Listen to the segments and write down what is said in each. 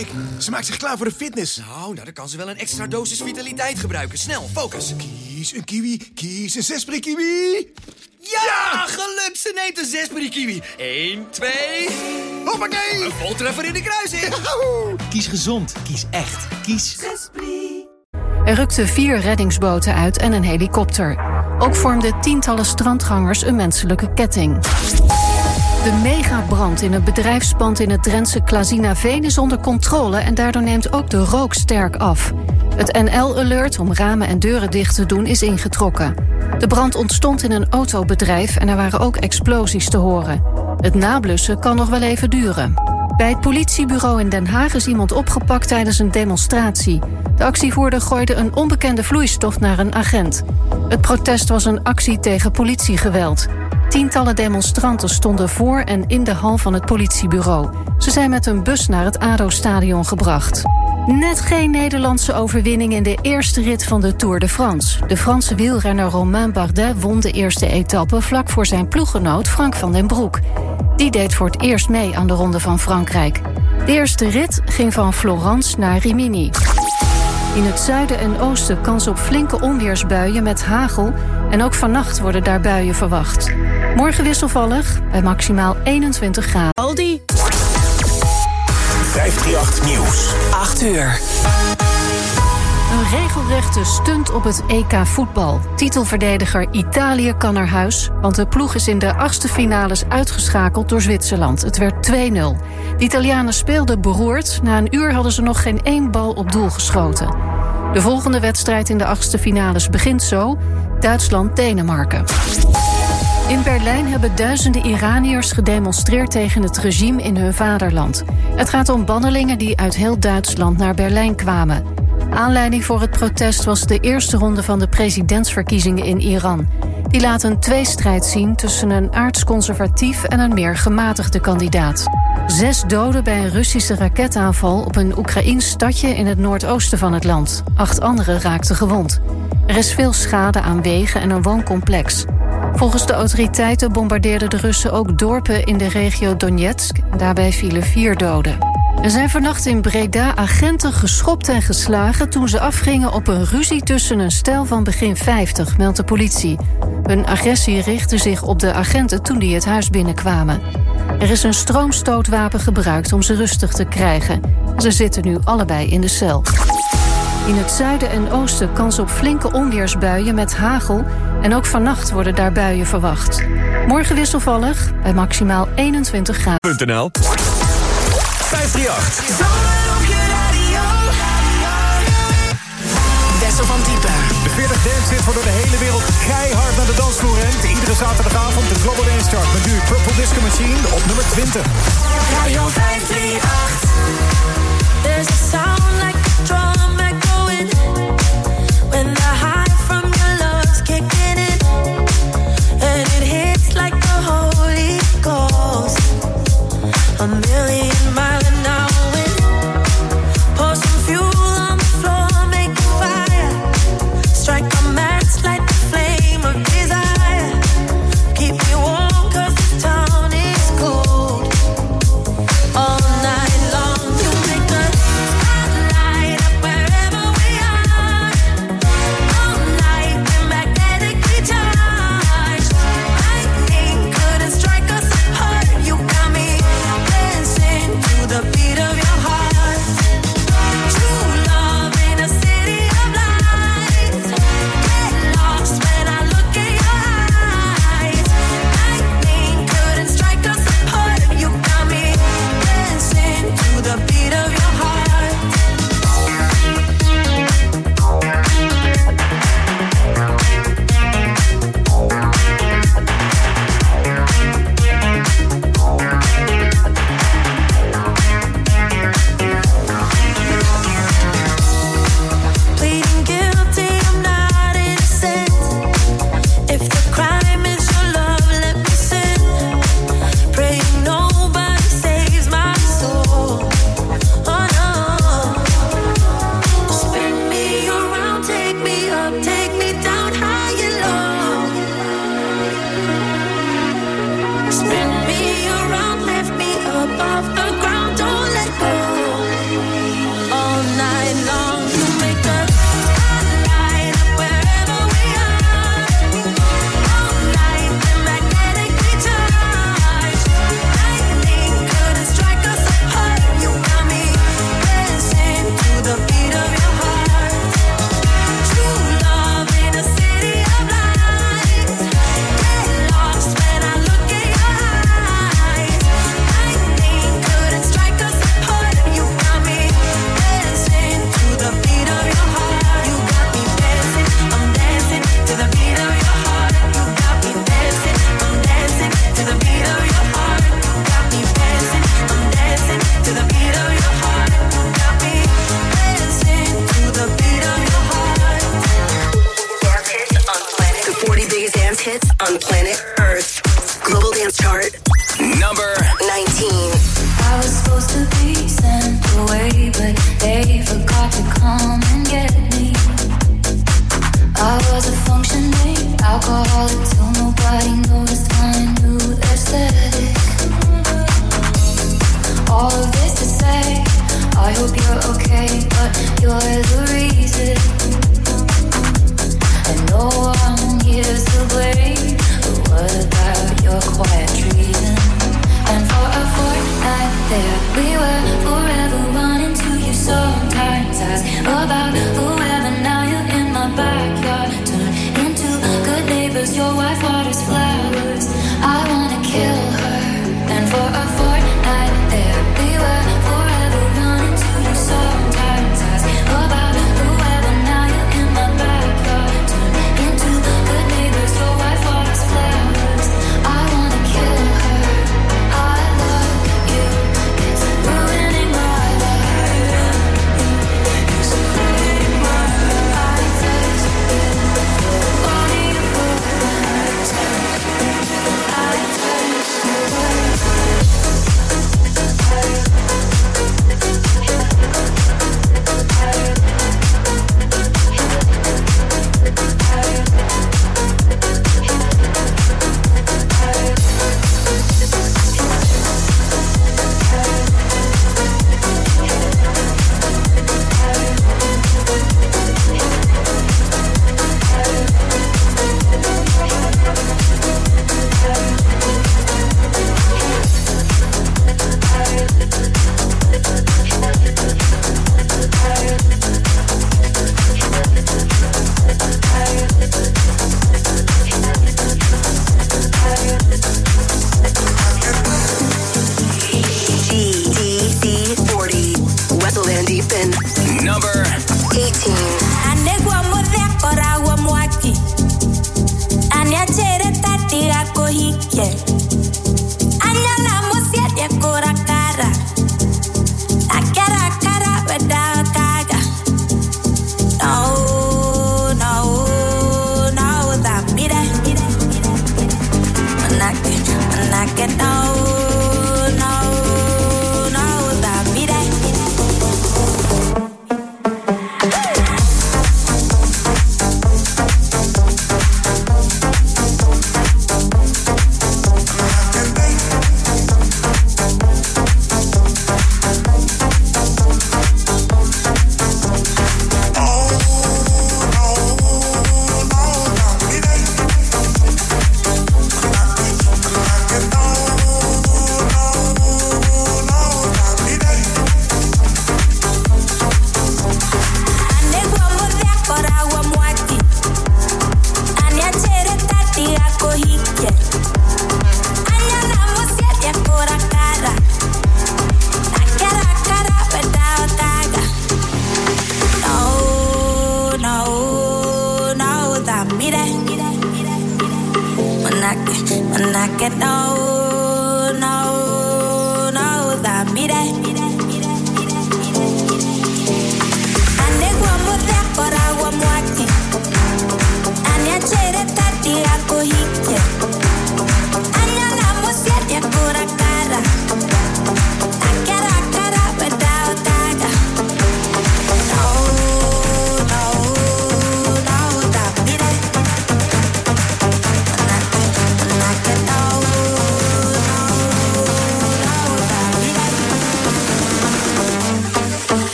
Kijk, ze maakt zich klaar voor de fitness. Nou, nou, dan kan ze wel een extra dosis vitaliteit gebruiken. Snel, focus. Kies een kiwi, kies een zespri kiwi. Ja, gelukt! Ze neemt een zespri kiwi. 1, 2... Hoppakee! Een voltreffer in de kruising. Kies gezond. Kies echt. Kies... Er rukten vier reddingsboten uit en een helikopter. Ook vormden tientallen strandgangers een menselijke ketting. De megabrand in het bedrijfspand in het Drentse Klazinaveen is onder controle en daardoor neemt ook de rook sterk af. Het NL-alert om ramen en deuren dicht te doen is ingetrokken. De brand ontstond in een autobedrijf en er waren ook explosies te horen. Het nablussen kan nog wel even duren. Bij het politiebureau in Den Haag is iemand opgepakt tijdens een demonstratie. De actievoerder gooide een onbekende vloeistof naar een agent. Het protest was een actie tegen politiegeweld. Tientallen demonstranten stonden voor en in de hal van het politiebureau. Ze zijn met een bus naar het ADO-stadion gebracht. Net geen Nederlandse overwinning in de eerste rit van de Tour de France. De Franse wielrenner Romain Bardet won de eerste etappe vlak voor zijn ploeggenoot Frank van den Broek. Die deed voor het eerst mee aan de Ronde van Frankrijk. De eerste rit ging van Florence naar Rimini. In het zuiden en oosten kans op flinke onweersbuien met hagel... en ook vannacht worden daar buien verwacht. Morgen wisselvallig, bij maximaal 21 graden. Aldi. 538 Nieuws. 8 uur. Een regelrechte stunt op het EK voetbal. Titelverdediger Italië kan naar huis, want de ploeg is in de achtste finales uitgeschakeld door Zwitserland. Het werd 2-0. De Italianen speelden beroerd. Na een uur hadden ze nog geen één bal op doel geschoten. De volgende wedstrijd in de achtste finales begint zo: Duitsland-Denemarken. In Berlijn hebben duizenden Iraniërs gedemonstreerd tegen het regime in hun vaderland. Het gaat om bannelingen die uit heel Duitsland naar Berlijn kwamen. Aanleiding voor het protest was de eerste ronde van de presidentsverkiezingen in Iran. Die laat een tweestrijd zien tussen een aardsconservatief en een meer gematigde kandidaat. Zes doden bij een Russische raketaanval op een Oekraïns stadje in het noordoosten van het land. Acht anderen raakten gewond. Er is veel schade aan wegen en een wooncomplex. Volgens de autoriteiten bombardeerden de Russen ook dorpen in de regio Donetsk. Daarbij vielen vier doden. Er zijn vannacht in Breda agenten geschopt en geslagen toen ze afgingen op een ruzie tussen een stel van begin 50, meldt de politie. Hun agressie richtte zich op de agenten toen die het huis binnenkwamen. Er is een stroomstootwapen gebruikt om ze rustig te krijgen. Ze zitten nu allebei in de cel. In het zuiden en oosten kans op flinke onweersbuien met hagel. En ook vannacht worden daar buien verwacht. Morgen wisselvallig bij maximaal 21 graden. .nl 538. Wessel van Diepen. De 40 Dance Hit wordt door de hele wereld keihard naar de dansvloer rent. Iedere zaterdagavond de Global Dance Chart met nu Purple Disco Machine op nummer 20. Radio 538. There's a sound like a drum when the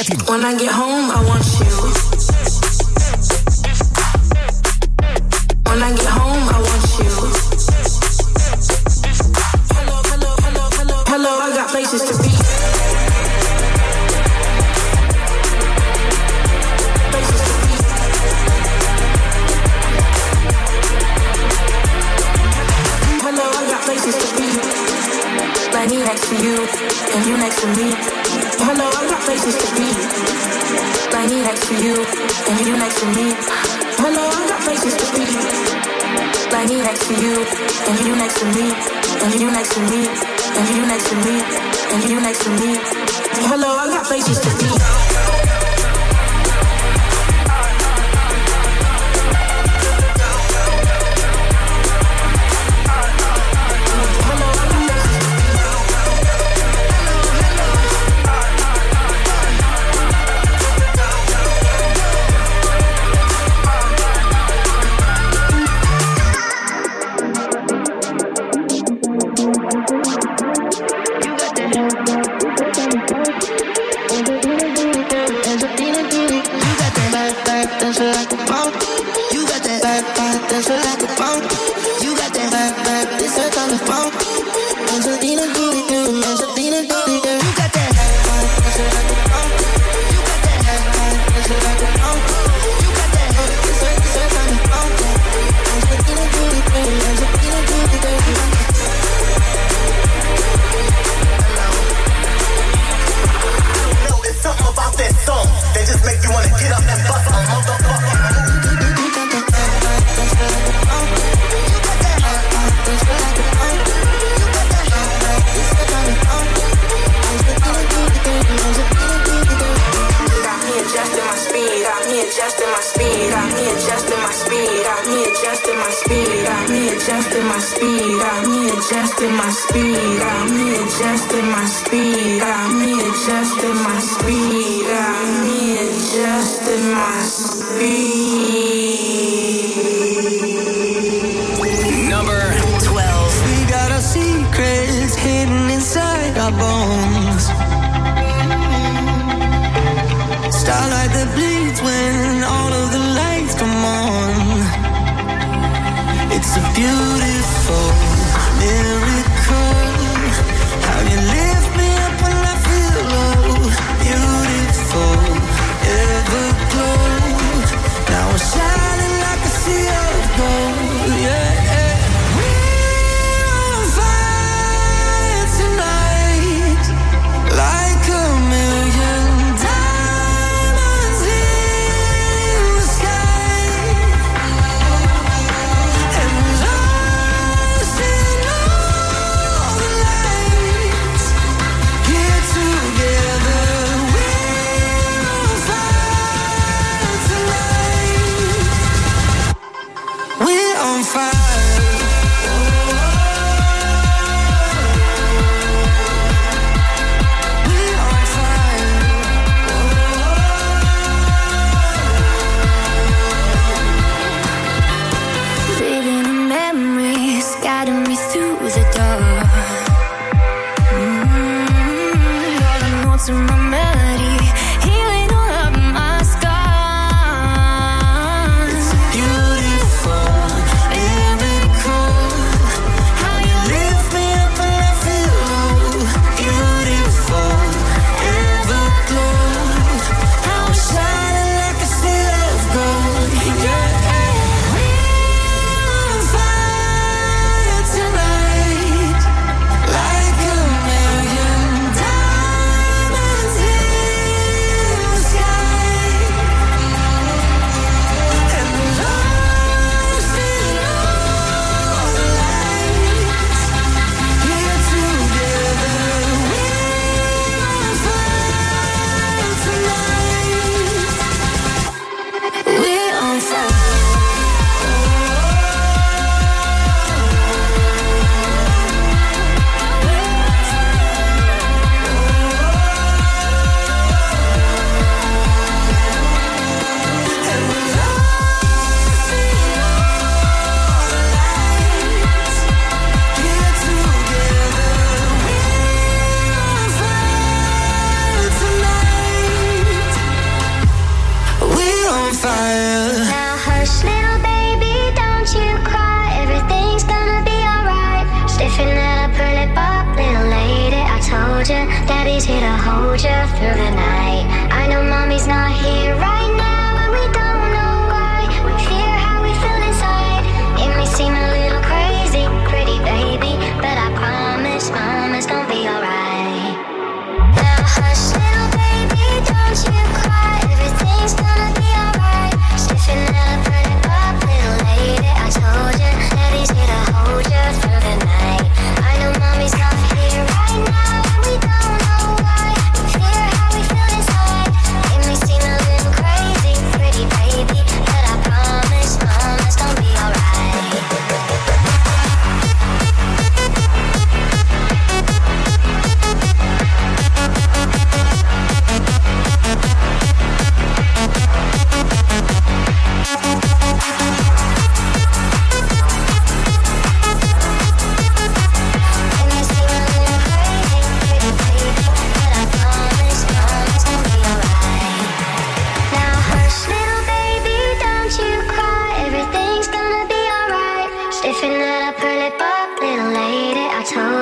When I get home,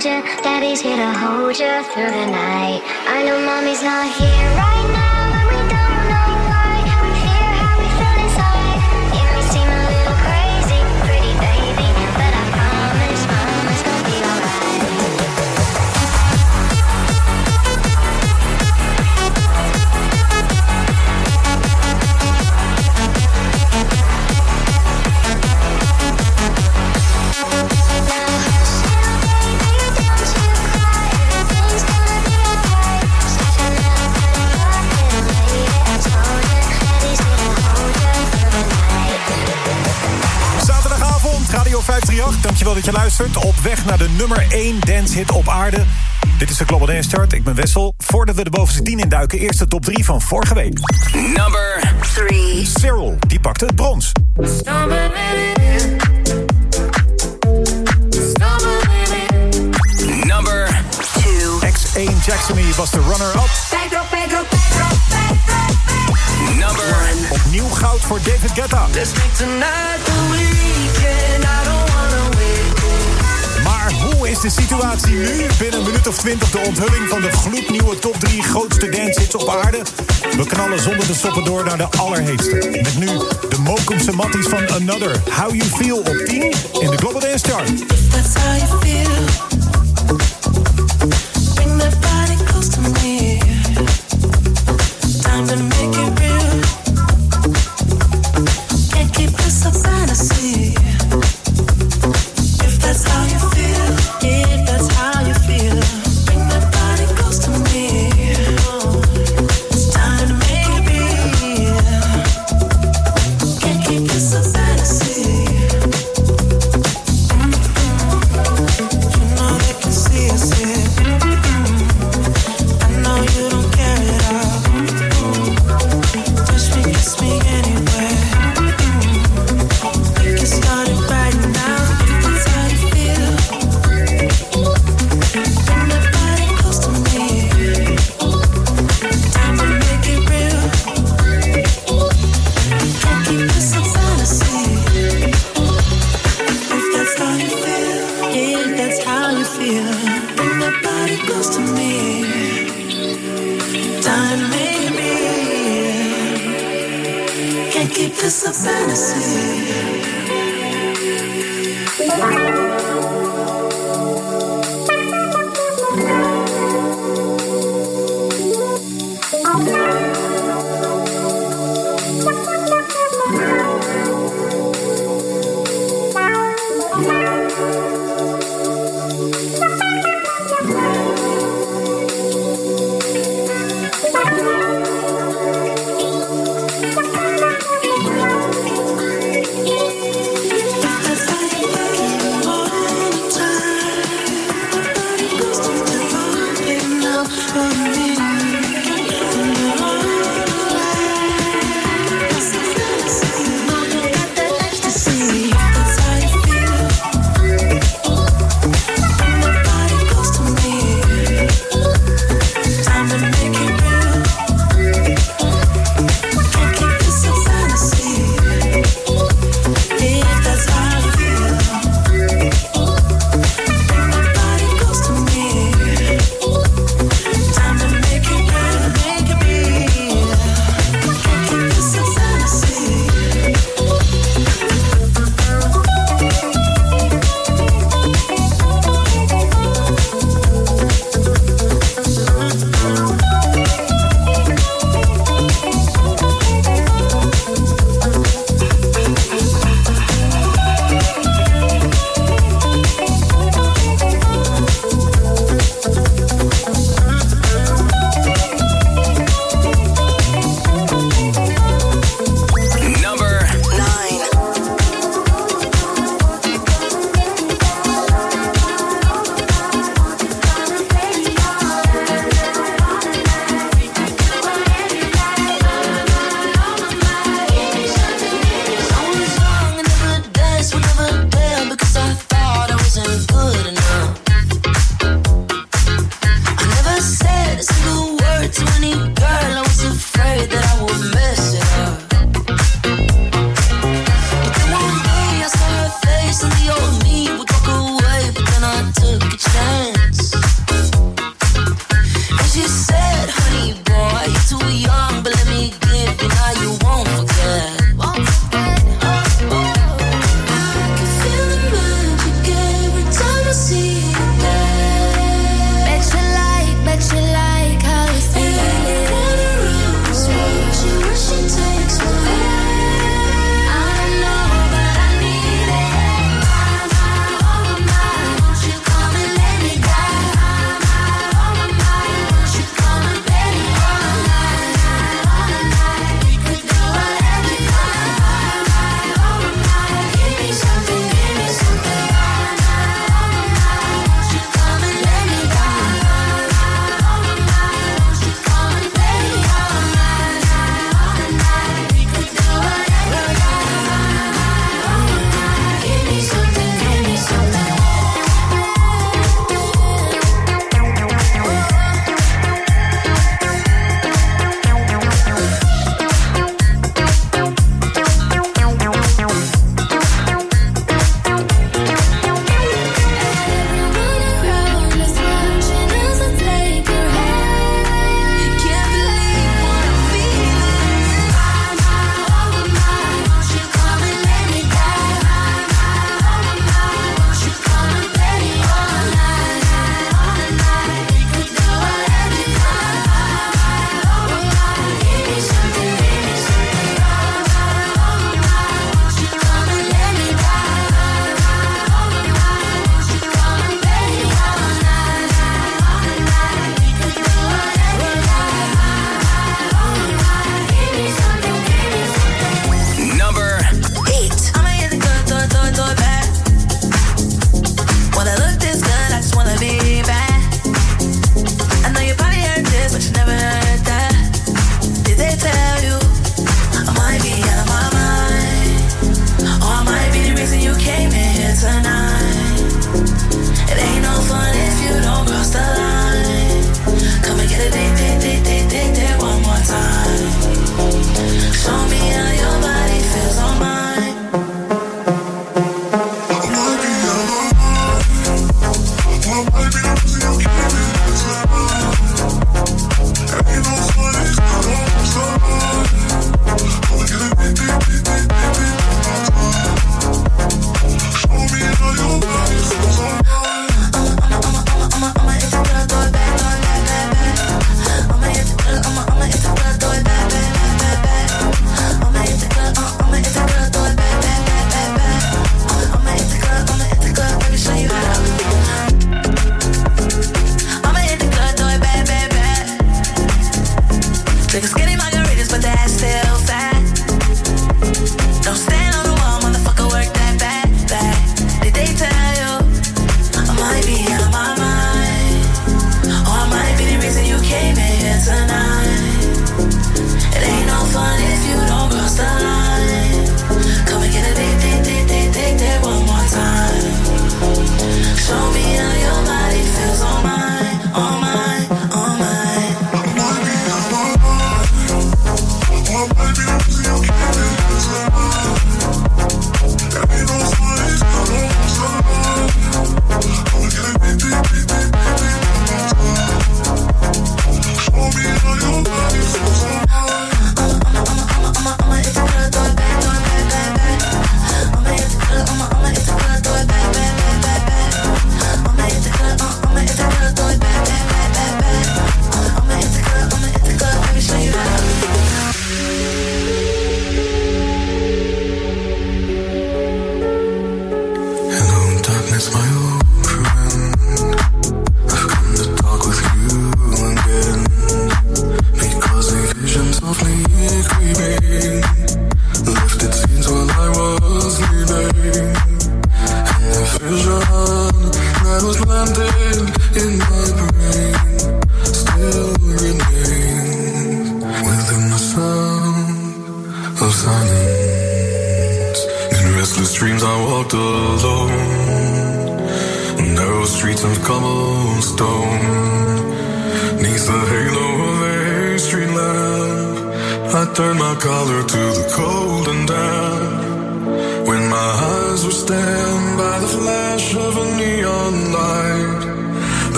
daddy's here to hold you through the night. I know mommy's not here right now, Radio 538. Dankjewel dat je luistert. Op weg naar de nummer 1 dancehit op aarde. Dit is de Global Dance Chart. Ik ben Wessel. Voordat we de bovenste 10 induiken, eerst de top 3 van vorige week. Number 3. Cyril, die pakte het brons. Number 2. X1 Jacksony was de runner-up. Number Opnieuw goud voor David Guetta. Maar hoe is de situatie nu? Binnen een minuut of twintig de onthulling van de gloednieuwe top 3 grootste dancehits op aarde. We knallen zonder te stoppen door naar de allerheetste. Met nu de Mokumse matties van Another. How You Feel op 10 in de Global Dance Chart. That's how feel. Bring close to me. Time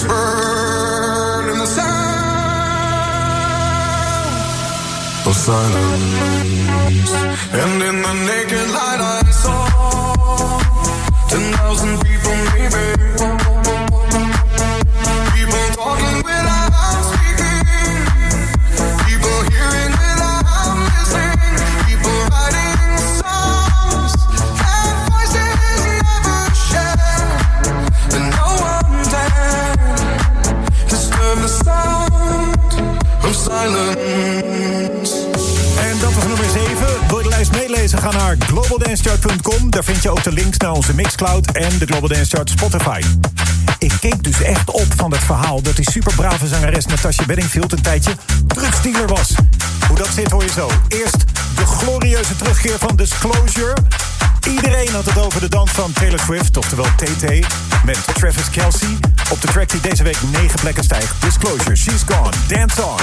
And whispered in the sound of silence. And in the naked light, I saw ten thousand people, maybe. Ga naar globaldancechart.com. Daar vind je ook de links naar onze Mixcloud en de Global Dance Chart Spotify. Ik keek dus echt op van het verhaal dat die superbrave zangeres Natasha Bedingfield een tijdje drugsdealer was. Hoe dat zit hoor je zo. Eerst de glorieuze terugkeer van Disclosure. Iedereen had het over de dans van Taylor Swift, oftewel TT, met Travis Kelsey. Op de track die deze week 9 plekken stijgt. Disclosure, She's Gone, Dance On.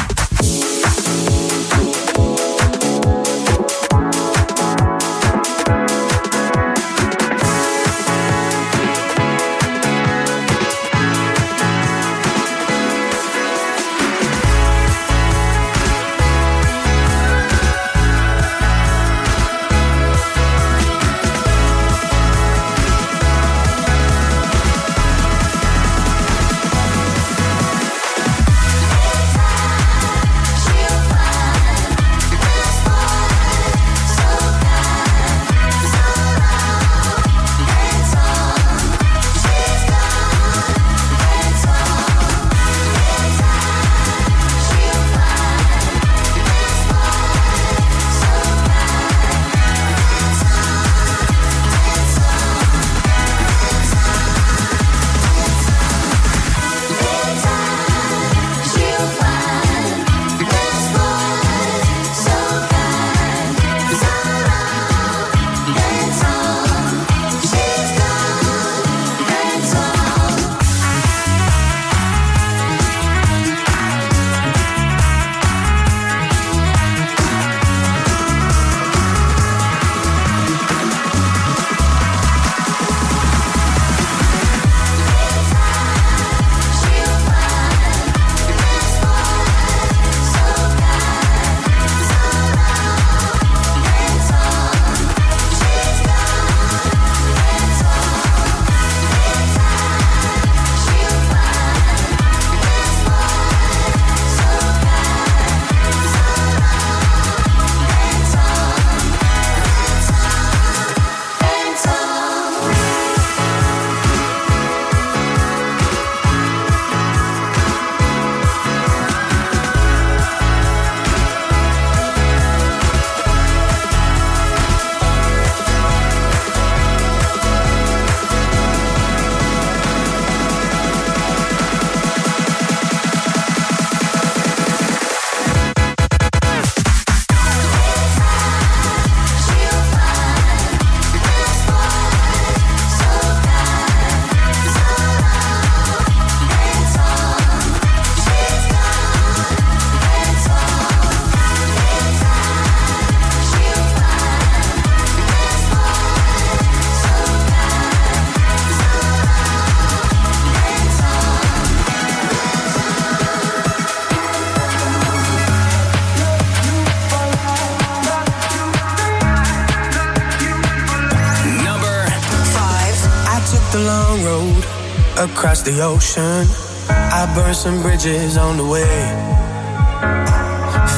the ocean. I burn some bridges on the way.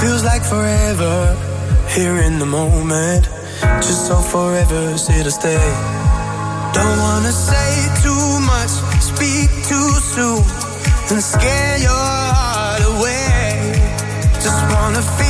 Feels like forever here in the moment. Just so forever's here to stay. Don't wanna say too much, speak too soon, and scare your heart away. Just wanna feel.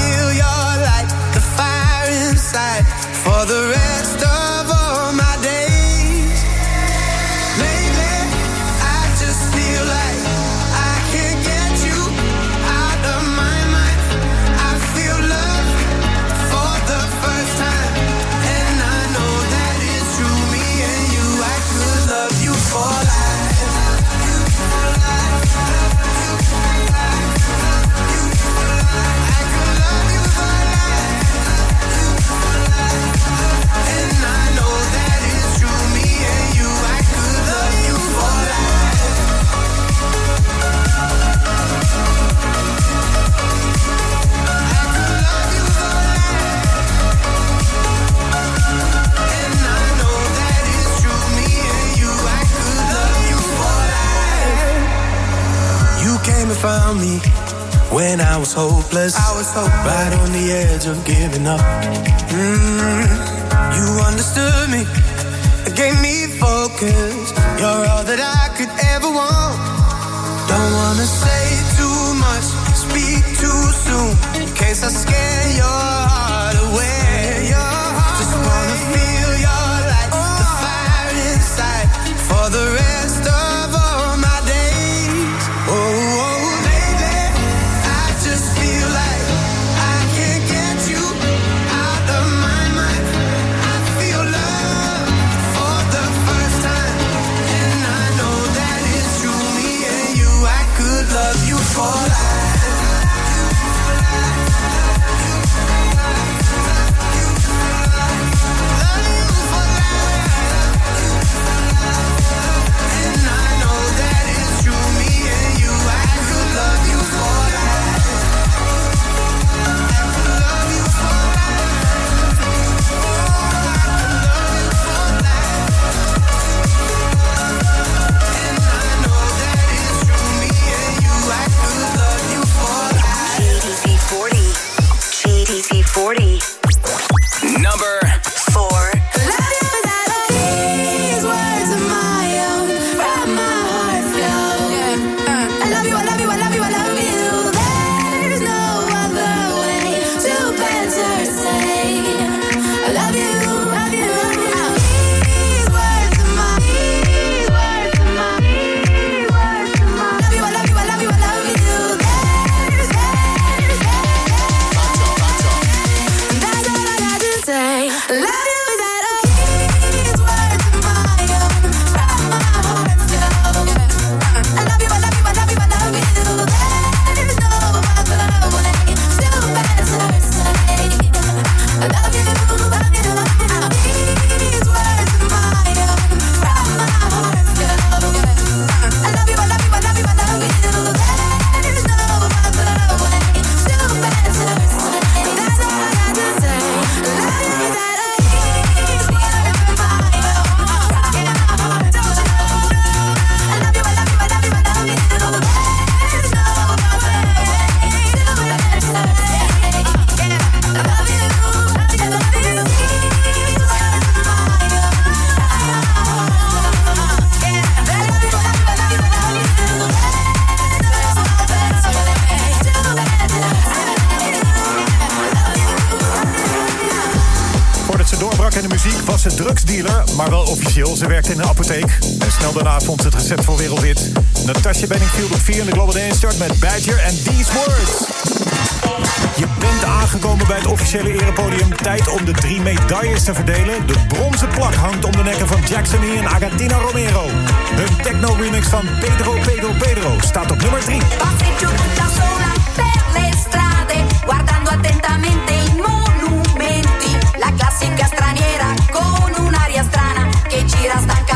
Right on the edge of giving up. De muziek was ze drugsdealer, maar wel officieel. Ze werkte in een apotheek. En snel daarna vond ze het recept voor wereldwit. Natasha Benningfield op 4 in de Global Dance met Badger en These Words. Je bent aangekomen bij het officiële erepodium. Tijd om de drie medailles te verdelen. De bronzen plak hangt om de nekken van Jackson Lee en Agatina Romero. Hun techno-remix van Pedro Pedro Pedro staat op nummer 3. Guardando attentamente. straniera con un'aria strana che gira stanca.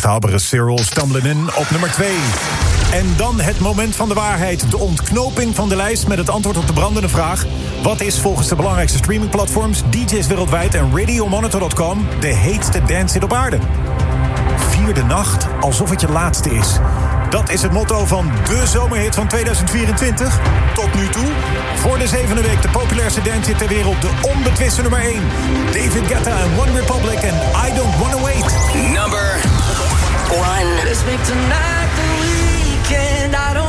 Hoogst haalbare Cyril In op nummer 2. En dan het moment van de waarheid. De ontknoping van de lijst met het antwoord op de brandende vraag. Wat is volgens de belangrijkste streamingplatforms, DJ's wereldwijd en RadioMonitor.com de heetste dance op aarde? Vierde nacht, alsof het je laatste is. Dat is het motto van de zomerhit van 2024. Tot nu toe. Voor de zevende week de populairste dancehit ter wereld. De onbetwiste nummer 1. David Guetta en One Republic en I Don't Wanna Wait. Let's make tonight the weekend. I don't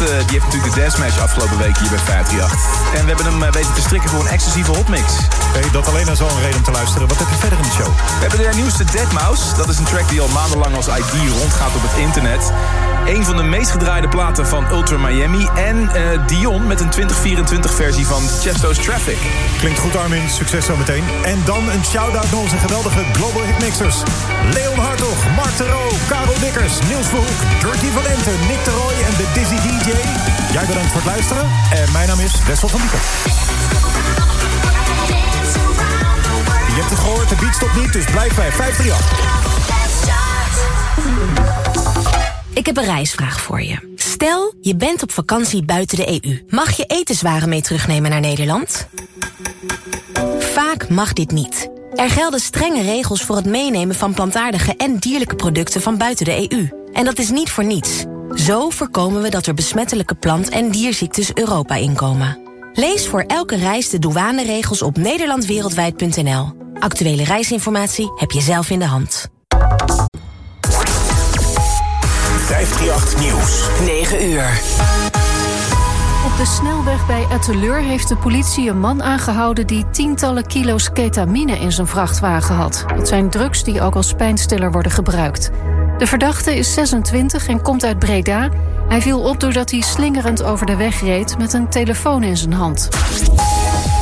Eh, die heeft natuurlijk de dance match afgelopen week hier bij 538. En we hebben hem eh, weten te strikken voor een exclusieve hotmix. Hey, dat alleen al zo'n reden om te luisteren. Wat heb je verder in de show? We hebben de nieuwste Deadmau5. Dat is een track die al maandenlang als ID rondgaat op het internet. Een van de meest gedraaide platen van Ultra Miami. En eh, Dion met een 2024 versie van Chesto's Traffic. Klinkt goed, Armin. Succes zometeen. En dan een shout-out naar onze geweldige Global Hitmixers. Leon Hartog, Mark Terro, Karel Dikkers, Niels Verhoek, Dirty Valente, Nick de Roy en de Dizzy DJ. Jij bedankt voor het luisteren. En mijn naam is Wessel van Diepen. Gehoord, de beat stopt niet, dus blijf bij 538. Ik heb een reisvraag voor je. Stel, je bent op vakantie buiten de EU. Mag je etenswaren mee terugnemen naar Nederland? Vaak mag dit niet. Er gelden strenge regels voor het meenemen van plantaardige en dierlijke producten van buiten de EU. En dat is niet voor niets. Zo voorkomen we dat er besmettelijke plant- en dierziektes Europa inkomen. Lees voor elke reis de douaneregels op nederlandwereldwijd.nl. Actuele reisinformatie heb je zelf in de hand. 538 Nieuws. 9 uur. Op de snelweg bij Etteleur heeft de politie een man aangehouden... die tientallen kilo's ketamine in zijn vrachtwagen had. Het zijn drugs die ook als pijnstiller worden gebruikt. De verdachte is 26 en komt uit Breda. Hij viel op doordat hij slingerend over de weg reed... met een telefoon in zijn hand.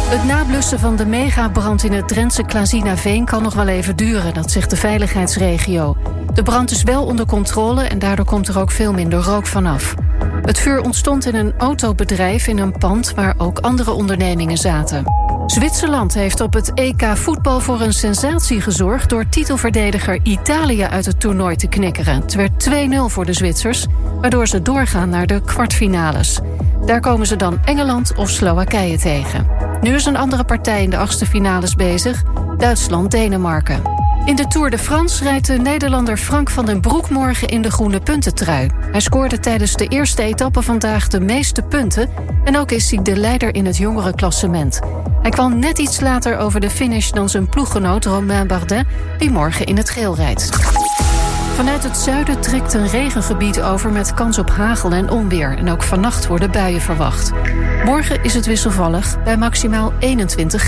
Het nablussen van de megabrand in het Drentse Klazinaveen kan nog wel even duren, dat zegt de veiligheidsregio. De brand is wel onder controle en daardoor komt er ook veel minder rook vanaf. Het vuur ontstond in een autobedrijf in een pand waar ook andere ondernemingen zaten. Zwitserland heeft op het EK voetbal voor een sensatie gezorgd door titelverdediger Italië uit het toernooi te knikkeren. Het werd 2-0 voor de Zwitsers, waardoor ze doorgaan naar de kwartfinales. Daar komen ze dan Engeland of Slowakije tegen. Nu is een andere partij in de achtste finales bezig, Duitsland-Denemarken. In de Tour de France rijdt de Nederlander Frank van den Broek morgen in de groene puntentrui. Hij scoorde tijdens de eerste etappe vandaag de meeste punten en ook is hij de leider in het jongerenklassement. Hij kwam net iets later over de finish dan zijn ploeggenoot Romain Bardet, die morgen in het geel rijdt. Vanuit het zuiden trekt een regengebied over met kans op hagel en onweer. En ook vannacht worden buien verwacht. Morgen is het wisselvallig bij maximaal 21